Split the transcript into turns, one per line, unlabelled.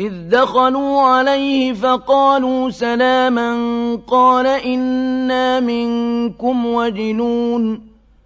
إذ دخلوا عليه فقالوا سلاما قال إنا منكم وجنون